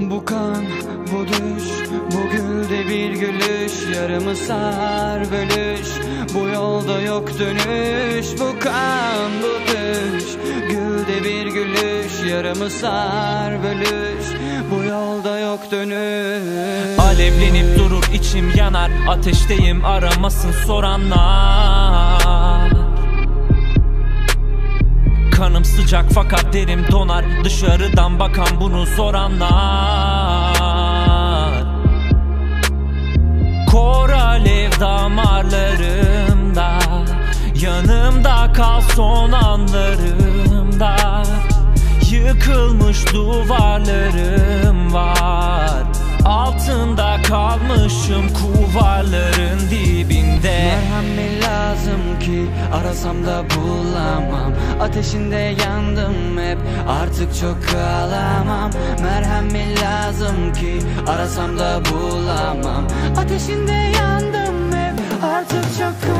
Bu kan, bu düş, bu gülde bir gülüş Yarımı sar bölüş, bu yolda yok dönüş Bu kan, bu düş, gülde bir gülüş Yarımı sar bölüş, bu yolda yok dönüş. Alevlenip durur içim yanar Ateşteyim aramasın soranlar Kanım sıcak fakat derim donar. Dışarıdan bakan bunu soranlar. Kor alev damarlarımda Yanımda kal son anlarımda. Yıkılmış duvarlarım var Altında kalmışım kuvarların dibinde. Merhamet lazım ki arasam da bulamam? Ateşinde yandım hep artık çok kalamam. Merhamet lazım ki arasam da bulamam? Ateşinde yandım hep artık çok kalamam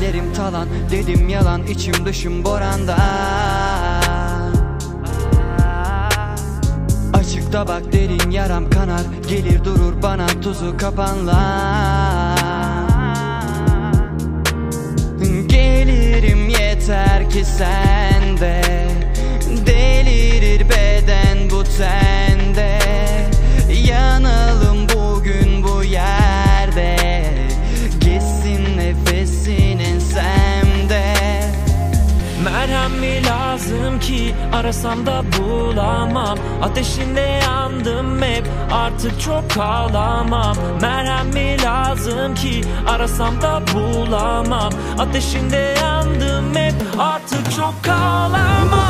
hayallerim talan Dedim yalan içim dışım boranda. Açıkta bak derin yaram kanar Gelir durur bana tuzu kapanlar. Gelirim yeter ki sende Merhem mi lazım ki? Arasam da bulamam. Ateşinde yandım hep artık çok kalamam Merhem mi lazım ki? Arasam da bulamam. Ateşinde yandım hep artık çok kalamam